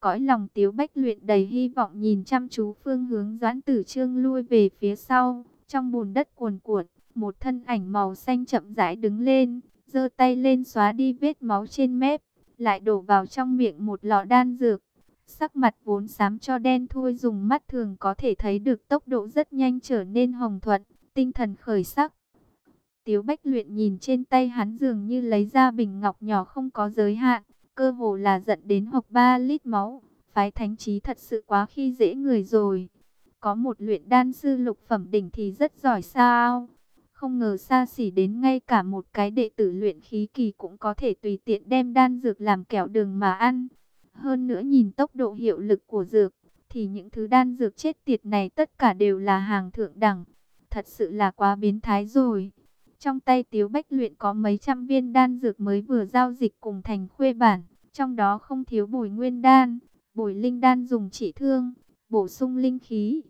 Cõi lòng Tiếu Bách luyện đầy hy vọng nhìn chăm chú phương hướng Doãn Tử Trương lui về phía sau. Trong bùn đất cuồn cuộn, một thân ảnh màu xanh chậm rãi đứng lên, giơ tay lên xóa đi vết máu trên mép, lại đổ vào trong miệng một lọ đan dược. Sắc mặt vốn xám cho đen thui dùng mắt thường có thể thấy được tốc độ rất nhanh trở nên hồng thuận, tinh thần khởi sắc. Tiếu Bách luyện nhìn trên tay hắn dường như lấy ra bình ngọc nhỏ không có giới hạn, cơ hồ là giận đến hộc 3 lít máu. Phái thánh trí thật sự quá khi dễ người rồi. Có một luyện đan sư lục phẩm đỉnh thì rất giỏi sao. Không ngờ xa xỉ đến ngay cả một cái đệ tử luyện khí kỳ cũng có thể tùy tiện đem đan dược làm kẹo đường mà ăn. Hơn nữa nhìn tốc độ hiệu lực của dược, thì những thứ đan dược chết tiệt này tất cả đều là hàng thượng đẳng. Thật sự là quá biến thái rồi. Trong tay Tiếu Bách luyện có mấy trăm viên đan dược mới vừa giao dịch cùng thành khuê bản. Trong đó không thiếu bồi nguyên đan, bồi linh đan dùng trị thương, bổ sung linh khí.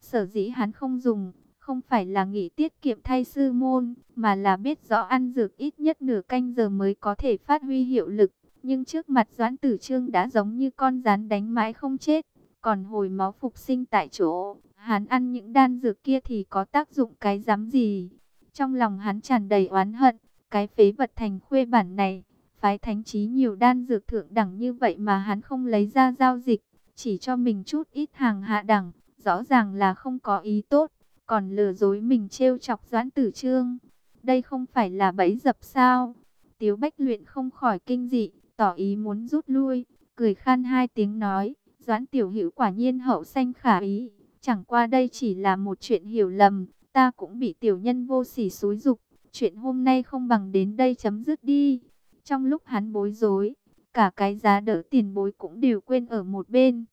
Sở dĩ hắn không dùng, không phải là nghĩ tiết kiệm thay sư môn, mà là biết rõ ăn dược ít nhất nửa canh giờ mới có thể phát huy hiệu lực. Nhưng trước mặt Doãn Tử Trương đã giống như con rắn đánh mãi không chết, còn hồi máu phục sinh tại chỗ. Hắn ăn những đan dược kia thì có tác dụng cái dám gì? Trong lòng hắn tràn đầy oán hận, cái phế vật thành khuê bản này, phái thánh trí nhiều đan dược thượng đẳng như vậy mà hắn không lấy ra giao dịch, chỉ cho mình chút ít hàng hạ đẳng, rõ ràng là không có ý tốt, còn lừa dối mình trêu chọc Doãn Tử Trương. Đây không phải là bẫy dập sao? Tiếu Bách luyện không khỏi kinh dị, tỏ ý muốn rút lui, cười khan hai tiếng nói, Doãn Tiểu Hữu quả nhiên hậu sanh khả ý, chẳng qua đây chỉ là một chuyện hiểu lầm, ta cũng bị tiểu nhân vô sỉ xúi dục, chuyện hôm nay không bằng đến đây chấm dứt đi. Trong lúc hắn bối rối, cả cái giá đỡ tiền bối cũng đều quên ở một bên.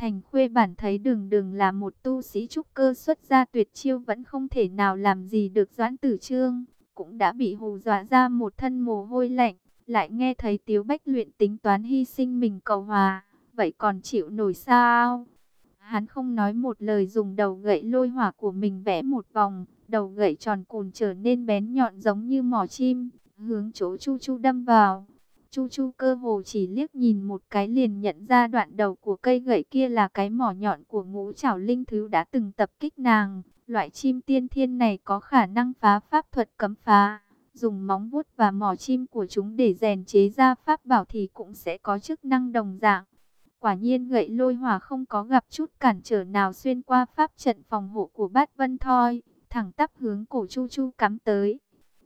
Thành khuê bản thấy đường đường là một tu sĩ trúc cơ xuất gia tuyệt chiêu vẫn không thể nào làm gì được doãn tử trương, cũng đã bị hù dọa ra một thân mồ hôi lạnh, lại nghe thấy tiếu bách luyện tính toán hy sinh mình cầu hòa, vậy còn chịu nổi sao? Hắn không nói một lời dùng đầu gậy lôi hỏa của mình vẽ một vòng, đầu gậy tròn cùn trở nên bén nhọn giống như mỏ chim, hướng chỗ chu chu đâm vào. Chu Chu cơ hồ chỉ liếc nhìn một cái liền nhận ra đoạn đầu của cây gậy kia là cái mỏ nhọn của ngũ trảo linh thứ đã từng tập kích nàng. Loại chim tiên thiên này có khả năng phá pháp thuật cấm phá. Dùng móng vuốt và mỏ chim của chúng để rèn chế ra pháp bảo thì cũng sẽ có chức năng đồng dạng. Quả nhiên gậy lôi hỏa không có gặp chút cản trở nào xuyên qua pháp trận phòng hộ của bát vân thoi. Thẳng tắp hướng cổ Chu Chu cắm tới.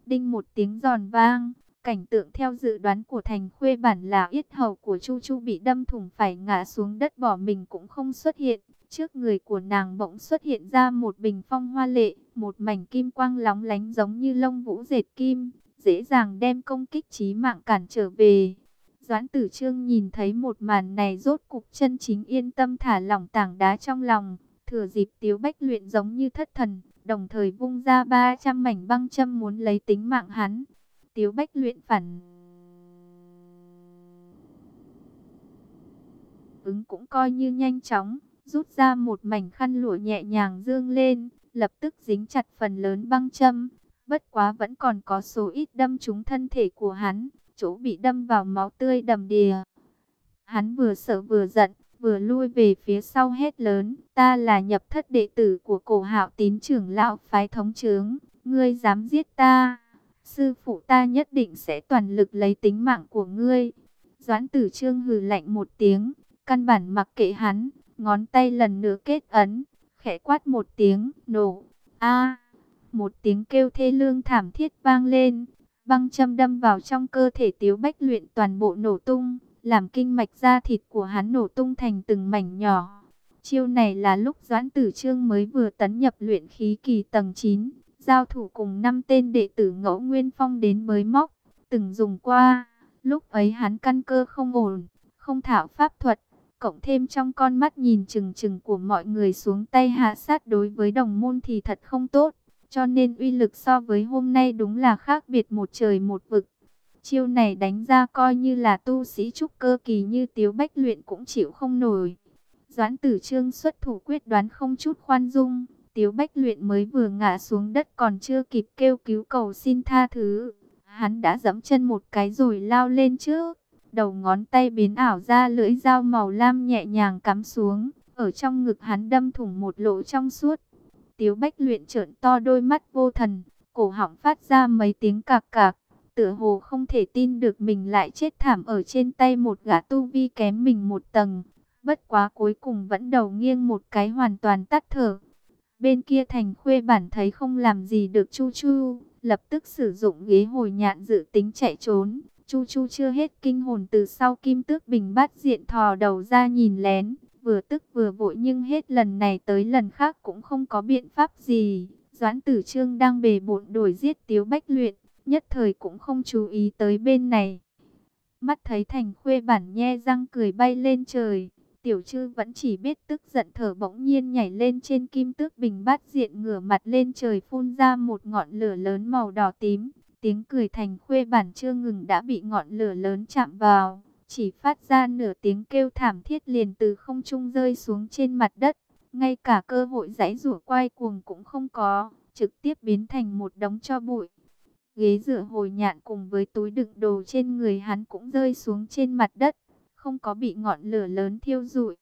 Đinh một tiếng giòn vang Cảnh tượng theo dự đoán của thành khuê bản là yết hầu của Chu Chu bị đâm thủng phải ngã xuống đất bỏ mình cũng không xuất hiện. Trước người của nàng bỗng xuất hiện ra một bình phong hoa lệ, một mảnh kim quang lóng lánh giống như lông vũ dệt kim, dễ dàng đem công kích chí mạng cản trở về. Doãn tử trương nhìn thấy một màn này rốt cục chân chính yên tâm thả lỏng tảng đá trong lòng. Thừa dịp tiếu bách luyện giống như thất thần, đồng thời vung ra 300 mảnh băng châm muốn lấy tính mạng hắn. Tiếu bách luyện phản ứng cũng coi như nhanh chóng, rút ra một mảnh khăn lụa nhẹ nhàng dương lên, lập tức dính chặt phần lớn băng châm. Bất quá vẫn còn có số ít đâm trúng thân thể của hắn, chỗ bị đâm vào máu tươi đầm đìa. Hắn vừa sợ vừa giận, vừa lui về phía sau hét lớn, ta là nhập thất đệ tử của cổ hạo tín trưởng lão phái thống trướng, ngươi dám giết ta, sư phụ ta nhất định sẽ toàn lực lấy tính mạng của ngươi. Doãn tử trương hừ lạnh một tiếng, căn bản mặc kệ hắn, ngón tay lần nữa kết ấn, khẽ quát một tiếng, nổ, a một tiếng kêu thê lương thảm thiết vang lên, băng châm đâm vào trong cơ thể tiếu bách luyện toàn bộ nổ tung, làm kinh mạch da thịt của hắn nổ tung thành từng mảnh nhỏ. Chiêu này là lúc Doãn Tử Trương mới vừa tấn nhập luyện khí kỳ tầng 9, giao thủ cùng năm tên đệ tử ngẫu Nguyên Phong đến mới móc, từng dùng qua. Lúc ấy hắn căn cơ không ổn, không thạo pháp thuật, cộng thêm trong con mắt nhìn chừng chừng của mọi người xuống tay hạ sát đối với đồng môn thì thật không tốt. Cho nên uy lực so với hôm nay đúng là khác biệt một trời một vực. Chiêu này đánh ra coi như là tu sĩ trúc cơ kỳ như Tiếu Bách luyện cũng chịu không nổi. Doãn tử trương xuất thủ quyết đoán không chút khoan dung. Tiếu Bách luyện mới vừa ngã xuống đất còn chưa kịp kêu cứu cầu xin tha thứ. Hắn đã dẫm chân một cái rồi lao lên trước. Đầu ngón tay biến ảo ra lưỡi dao màu lam nhẹ nhàng cắm xuống. Ở trong ngực hắn đâm thủng một lỗ trong suốt. Tiếu Bách luyện trợn to đôi mắt vô thần. Cổ họng phát ra mấy tiếng cạc cạc tựa hồ không thể tin được mình lại chết thảm ở trên tay một gã tu vi kém mình một tầng. Bất quá cuối cùng vẫn đầu nghiêng một cái hoàn toàn tắt thở. Bên kia thành khuê bản thấy không làm gì được Chu Chu, lập tức sử dụng ghế hồi nhạn dự tính chạy trốn. Chu Chu chưa hết kinh hồn từ sau kim tước bình bát diện thò đầu ra nhìn lén, vừa tức vừa vội nhưng hết lần này tới lần khác cũng không có biện pháp gì. Doãn tử trương đang bề bộn đổi giết tiếu bách luyện, nhất thời cũng không chú ý tới bên này. Mắt thấy thành khuê bản nhe răng cười bay lên trời, tiểu chư vẫn chỉ biết tức giận thở bỗng nhiên nhảy lên trên kim tước bình bát diện ngửa mặt lên trời phun ra một ngọn lửa lớn màu đỏ tím. Tiếng cười thành khuê bản chưa ngừng đã bị ngọn lửa lớn chạm vào, chỉ phát ra nửa tiếng kêu thảm thiết liền từ không trung rơi xuống trên mặt đất. Ngay cả cơ hội giãy rủa quay cuồng cũng không có, trực tiếp biến thành một đống cho bụi. Ghế dựa hồi nhạn cùng với túi đựng đồ trên người hắn cũng rơi xuống trên mặt đất, không có bị ngọn lửa lớn thiêu rụi.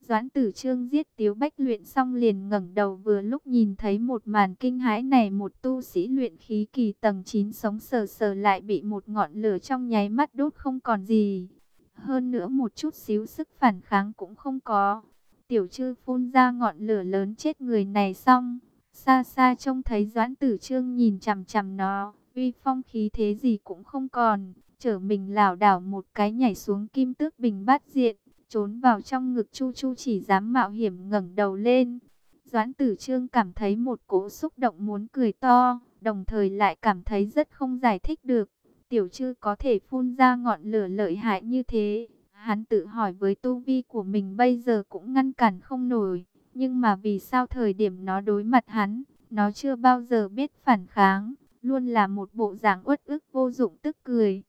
Doãn tử trương giết tiếu bách luyện xong liền ngẩng đầu vừa lúc nhìn thấy một màn kinh hãi này một tu sĩ luyện khí kỳ tầng 9 sống sờ sờ lại bị một ngọn lửa trong nháy mắt đốt không còn gì. Hơn nữa một chút xíu sức phản kháng cũng không có. Tiểu trư phun ra ngọn lửa lớn chết người này xong. Xa xa trông thấy doãn tử trương nhìn chằm chằm nó, uy phong khí thế gì cũng không còn, trở mình lảo đảo một cái nhảy xuống kim tước bình bát diện, trốn vào trong ngực Chu Chu chỉ dám mạo hiểm ngẩng đầu lên. Doãn tử trương cảm thấy một cỗ xúc động muốn cười to, đồng thời lại cảm thấy rất không giải thích được. Tiểu chư có thể phun ra ngọn lửa lợi hại như thế. Hắn tự hỏi với tu vi của mình bây giờ cũng ngăn cản không nổi. Nhưng mà vì sao thời điểm nó đối mặt hắn, nó chưa bao giờ biết phản kháng luôn là một bộ dạng uất ức vô dụng tức cười.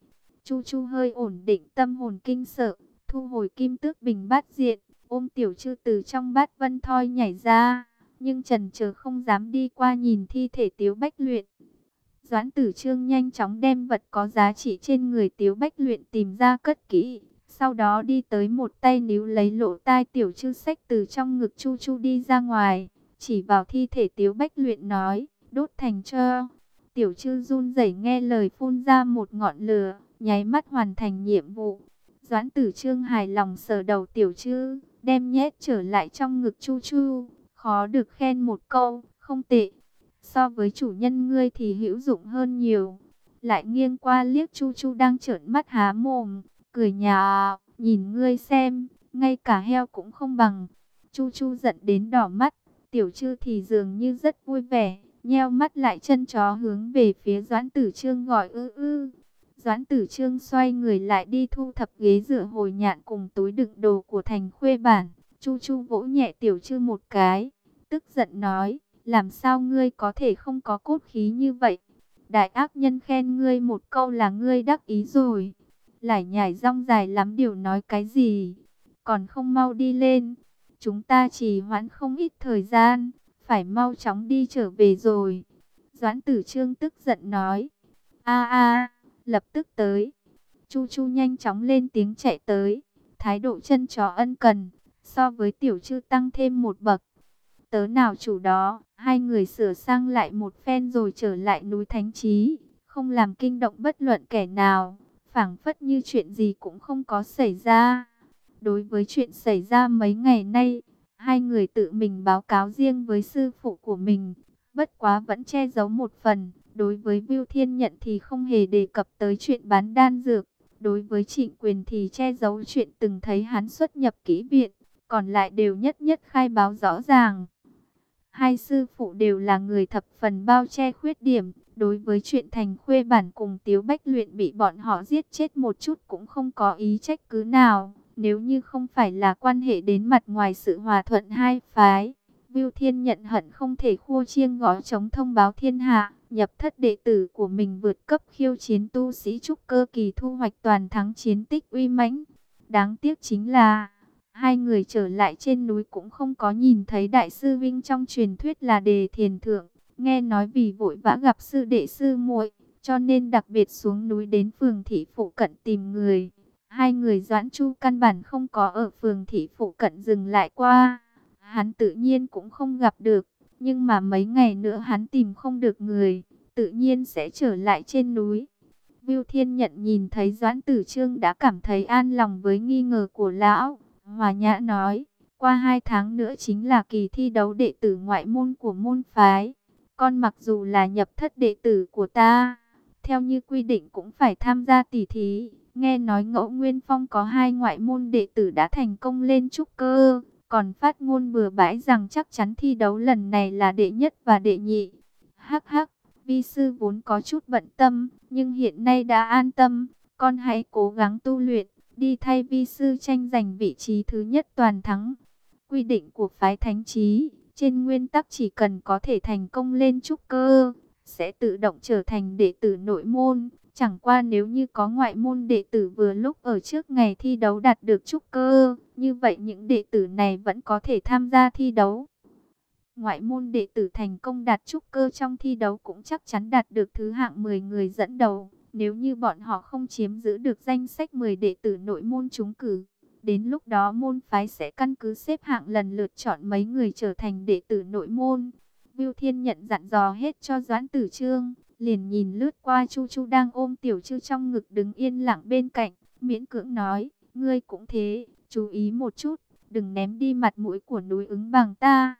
Chu Chu hơi ổn định tâm hồn kinh sợ, thu hồi kim tước bình bát diện, ôm tiểu chư từ trong bát vân thoi nhảy ra, nhưng trần chờ không dám đi qua nhìn thi thể tiếu bách luyện. Doãn tử trương nhanh chóng đem vật có giá trị trên người tiếu bách luyện tìm ra cất kỹ, sau đó đi tới một tay níu lấy lỗ tai tiểu chư sách từ trong ngực chu chu đi ra ngoài, chỉ vào thi thể tiếu bách luyện nói, đốt thành cho. Tiểu chư run rẩy nghe lời phun ra một ngọn lửa, nháy mắt hoàn thành nhiệm vụ. Doãn tử trương hài lòng sờ đầu tiểu chư, đem nhét trở lại trong ngực chu chu. Khó được khen một câu, không tệ. So với chủ nhân ngươi thì hữu dụng hơn nhiều. Lại nghiêng qua liếc chu chu đang trợn mắt há mồm, cười nhà, nhìn ngươi xem, ngay cả heo cũng không bằng. Chu chu giận đến đỏ mắt, tiểu chư thì dường như rất vui vẻ nheo mắt lại chân chó hướng về phía Doãn Tử Trương gọi ư ư. Doãn tử trương xoay người lại đi thu thập ghế dựa hồi nhạn cùng túi đựng đồ của thành khuê bản. Chu chu vỗ nhẹ tiểu trư một cái, tức giận nói, làm sao ngươi có thể không có cốt khí như vậy? Đại ác nhân khen ngươi một câu là ngươi đắc ý rồi. Lải nhải rong dài lắm điều nói cái gì? Còn không mau đi lên. Chúng ta chỉ hoãn không ít thời gian. Phải mau chóng đi trở về rồi. Doãn tử trương tức giận nói. a a lập tức tới. Chu chu nhanh chóng lên tiếng chạy tới. Thái độ chân chó ân cần. So với tiểu chư tăng thêm một bậc. Tớ nào chủ đó, hai người sửa sang lại một phen rồi trở lại núi Thánh Trí, không làm kinh động bất luận kẻ nào, phảng phất như chuyện gì cũng không có xảy ra. Đối với chuyện xảy ra mấy ngày nay, hai người tự mình báo cáo riêng với sư phụ của mình, bất quá vẫn che giấu một phần. Đối với Viu Thiên Nhận thì không hề đề cập tới chuyện bán đan dược, đối với Trịnh Quyền thì che giấu chuyện từng thấy hắn xuất nhập kỹ viện, còn lại đều nhất nhất khai báo rõ ràng. Hai sư phụ đều là người thập phần bao che khuyết điểm. Đối với chuyện thành khuê bản cùng Tiếu Bách luyện bị bọn họ giết chết một chút cũng không có ý trách cứ nào. Nếu như không phải là quan hệ đến mặt ngoài sự hòa thuận hai phái. Viu Thiên nhận hận không thể khua chiêng gõ chống thông báo thiên hạ. Nhập thất đệ tử của mình vượt cấp khiêu chiến tu sĩ trúc cơ kỳ thu hoạch toàn thắng chiến tích uy mãnh. Đáng tiếc chính là Hai người trở lại trên núi cũng không có nhìn thấy đại sư Vinh trong truyền thuyết là đề thiền thượng. Nghe nói vì vội vã gặp sư đệ sư muội cho nên đặc biệt xuống núi đến phường thị phụ cận tìm người. Hai người doãn chu căn bản không có ở phường thị phụ cận dừng lại qua. Hắn tự nhiên cũng không gặp được, nhưng mà mấy ngày nữa hắn tìm không được người, tự nhiên sẽ trở lại trên núi. Viu Thiên Nhận nhìn thấy Doãn Tử Trương đã cảm thấy an lòng với nghi ngờ của lão. Hòa Nhã nói, qua hai tháng nữa chính là kỳ thi đấu đệ tử ngoại môn của môn phái. Con mặc dù là nhập thất đệ tử của ta, theo như quy định cũng phải tham gia tỷ thí. Nghe nói ngẫu Nguyên Phong có hai ngoại môn đệ tử đã thành công lên trúc cơ, còn phát ngôn bừa bãi rằng chắc chắn thi đấu lần này là đệ nhất và đệ nhị. Hắc hắc, vi sư vốn có chút bận tâm, nhưng hiện nay đã an tâm, con hãy cố gắng tu luyện đi thay vi sư tranh giành vị trí thứ nhất toàn thắng. Quy định của phái thánh trí, trên nguyên tắc chỉ cần có thể thành công lên trúc cơ, sẽ tự động trở thành đệ tử nội môn. Chẳng qua nếu như có ngoại môn đệ tử vừa lúc ở trước ngày thi đấu đạt được trúc cơ, như vậy những đệ tử này vẫn có thể tham gia thi đấu. Ngoại môn đệ tử thành công đạt trúc cơ trong thi đấu cũng chắc chắn đạt được thứ hạng 10 người dẫn đầu. Nếu như bọn họ không chiếm giữ được danh sách 10 đệ tử nội môn trúng cử, đến lúc đó môn phái sẽ căn cứ xếp hạng lần lượt chọn mấy người trở thành đệ tử nội môn. Viu Thiên nhận dặn dò hết cho Doãn Tử Trương, liền nhìn lướt qua Chu Chu đang ôm tiểu chư trong ngực đứng yên lặng bên cạnh, miễn cưỡng nói, ngươi cũng thế, chú ý một chút, đừng ném đi mặt mũi của núi ứng bằng ta.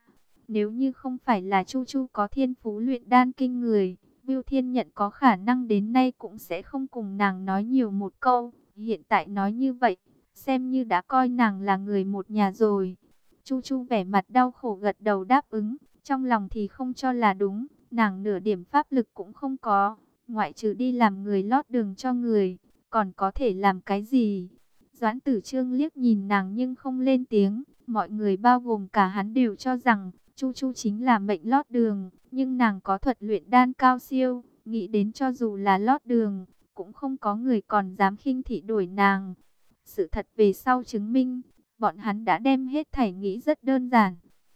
Nếu như không phải là Chu Chu có thiên phú luyện đan kinh người, Viu Thiên Nhận có khả năng đến nay cũng sẽ không cùng nàng nói nhiều một câu. Hiện tại nói như vậy, xem như đã coi nàng là người một nhà rồi. Chu Chu vẻ mặt đau khổ gật đầu đáp ứng, trong lòng thì không cho là đúng. Nàng nửa điểm pháp lực cũng không có, ngoại trừ đi làm người lót đường cho người, còn có thể làm cái gì? Doãn tử trương liếc nhìn nàng nhưng không lên tiếng, mọi người bao gồm cả hắn đều cho rằng Chu Chu chính là mệnh lót đường, nhưng nàng có thuật luyện đan cao siêu, nghĩ đến cho dù là lót đường, cũng không có người còn dám khinh thị đuổi nàng. Sự thật về sau chứng minh, bọn hắn đã đem hết thảy nghĩ rất đơn giản.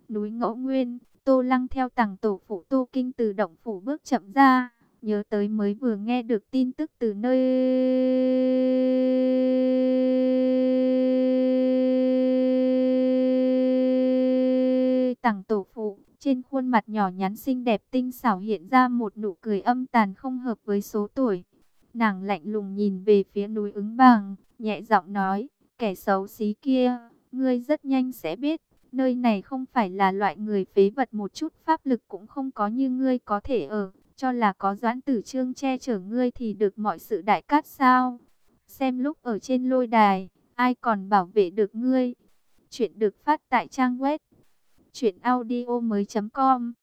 Núi Ngẫu Nguyên, Tô Lăng theo tầng tổ phụ Tô Kinh từ động phủ bước chậm ra, nhớ tới mới vừa nghe được tin tức từ nơi Tàng tổ phụ, trên khuôn mặt nhỏ nhắn xinh đẹp tinh xảo hiện ra một nụ cười âm tàn không hợp với số tuổi. Nàng lạnh lùng nhìn về phía núi ứng bằng, nhẹ giọng nói, kẻ xấu xí kia, ngươi rất nhanh sẽ biết, nơi này không phải là loại người phế vật một chút pháp lực cũng không có như ngươi có thể ở, cho là có doãn tử trương che chở ngươi thì được mọi sự đại cát sao. Xem lúc ở trên lôi đài, ai còn bảo vệ được ngươi. Chuyện được phát tại trang web chuyệnaudio mới.com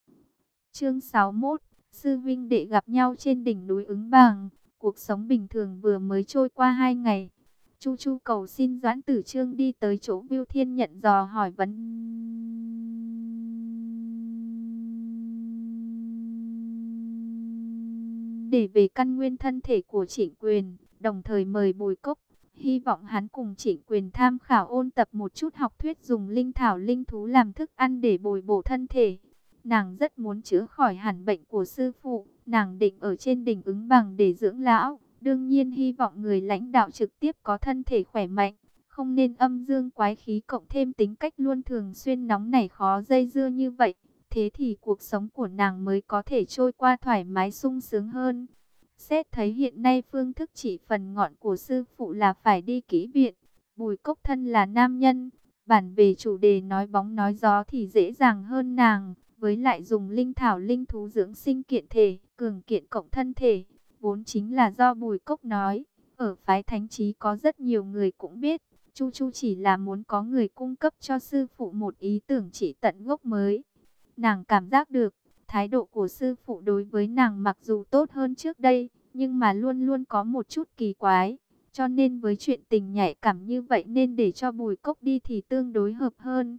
Chương 61 Sư Vinh đệ gặp nhau trên đỉnh núi ứng bàng Cuộc sống bình thường vừa mới trôi qua hai ngày. Chu Chu cầu xin Doãn Tử Trương đi tới chỗ Viu Thiên nhận dò hỏi vấn. Để về căn nguyên thân thể của trịnh quyền, đồng thời mời Bùi Cốc. Hy vọng hắn cùng trịnh quyền tham khảo ôn tập một chút học thuyết dùng linh thảo linh thú làm thức ăn để bồi bổ thân thể. Nàng rất muốn chữa khỏi hẳn bệnh của sư phụ, nàng định ở trên đỉnh ứng bằng để dưỡng lão. Đương nhiên hy vọng người lãnh đạo trực tiếp có thân thể khỏe mạnh, không nên âm dương quái khí cộng thêm tính cách luôn thường xuyên nóng nảy khó dây dưa như vậy. Thế thì cuộc sống của nàng mới có thể trôi qua thoải mái sung sướng hơn. Xét thấy hiện nay phương thức chỉ phần ngọn của sư phụ là phải đi kỹ viện. Bùi cốc thân là nam nhân, bản về chủ đề nói bóng nói gió thì dễ dàng hơn nàng. Với lại dùng linh thảo linh thú dưỡng sinh kiện thể, cường kiện cộng thân thể, vốn chính là do Bùi Cốc nói. Ở phái thánh trí có rất nhiều người cũng biết, Chu Chu chỉ là muốn có người cung cấp cho sư phụ một ý tưởng chỉ tận gốc mới. Nàng cảm giác được, thái độ của sư phụ đối với nàng mặc dù tốt hơn trước đây, nhưng mà luôn luôn có một chút kỳ quái. Cho nên với chuyện tình nhạy cảm như vậy nên để cho Bùi Cốc đi thì tương đối hợp hơn.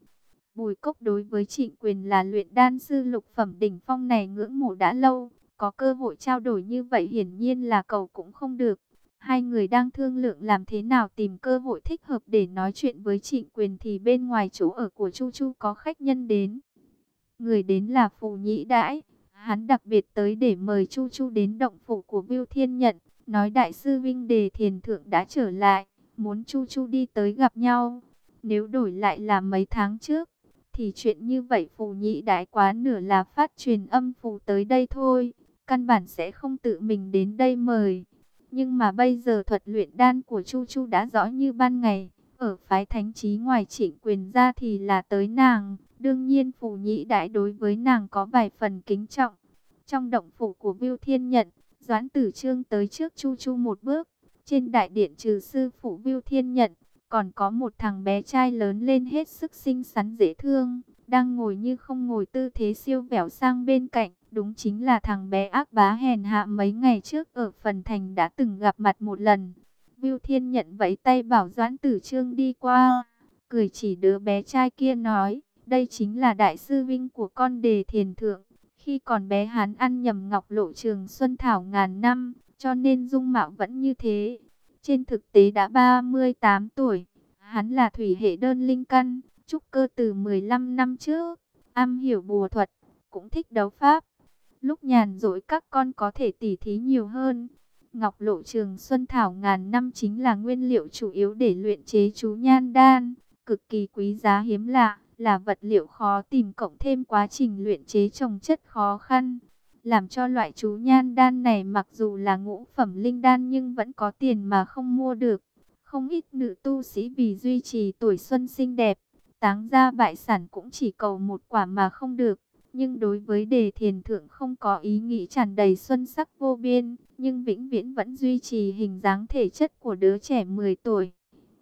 Bùi Cốc đối với trịnh quyền là luyện đan sư lục phẩm đỉnh phong này ngưỡng mộ đã lâu. Có cơ hội trao đổi như vậy hiển nhiên là cầu cũng không được. Hai người đang thương lượng làm thế nào tìm cơ hội thích hợp để nói chuyện với trịnh quyền thì bên ngoài chỗ ở của Chu Chu có khách nhân đến. Người đến là Phù Nhĩ Đãi. Hắn đặc biệt tới để mời Chu Chu đến động phủ của Viu Thiên Nhận. Nói Đại sư Vinh Đề Thiền Thượng đã trở lại. Muốn Chu Chu đi tới gặp nhau. Nếu đổi lại là mấy tháng trước. Thì chuyện như vậy Phù Nhĩ Đãi quá nửa là phát truyền âm phù tới đây thôi căn bản sẽ không tự mình đến đây mời. Nhưng mà bây giờ thuật luyện đan của Chu Chu đã rõ như ban ngày, ở phái thánh trí ngoài trịnh quyền ra thì là tới nàng, đương nhiên phủ nhĩ đại đối với nàng có vài phần kính trọng. Trong động phủ của Viu Thiên Nhận, Doãn Tử Trương tới trước Chu Chu một bước, trên đại điện trừ sư phụ Viu Thiên Nhận, còn có một thằng bé trai lớn lên hết sức xinh xắn dễ thương, đang ngồi như không ngồi tư thế siêu vẻo sang bên cạnh. Đúng chính là thằng bé ác bá hèn hạ mấy ngày trước ở phần thành đã từng gặp mặt một lần. Viu Thiên nhận vẫy tay bảo Doãn Tử Trương đi qua, cười chỉ đứa bé trai kia nói, đây chính là đại sư vinh của con đề thiền thượng. Khi còn bé hắn ăn nhầm ngọc lộ trường Xuân Thảo ngàn năm, cho nên dung mạo vẫn như thế. Trên thực tế đã 38 tuổi, hắn là thủy hệ đơn linh căn, trúc cơ từ 15 năm trước, am hiểu bùa thuật, cũng thích đấu pháp. Lúc nhàn rỗi các con có thể tỉ thí nhiều hơn. Ngọc lộ trường Xuân Thảo ngàn năm chính là nguyên liệu chủ yếu để luyện chế chú nhan đan. Cực kỳ quý giá hiếm lạ, là vật liệu khó tìm cộng thêm quá trình luyện chế trồng chất khó khăn. Làm cho loại chú nhan đan này mặc dù là ngũ phẩm linh đan nhưng vẫn có tiền mà không mua được. Không ít nữ tu sĩ vì duy trì tuổi xuân xinh đẹp, táng ra bại sản cũng chỉ cầu một quả mà không được. Nhưng đối với đề thiền thượng không có ý nghĩ tràn đầy xuân sắc vô biên, nhưng vĩnh viễn vẫn duy trì hình dáng thể chất của đứa trẻ 10 tuổi.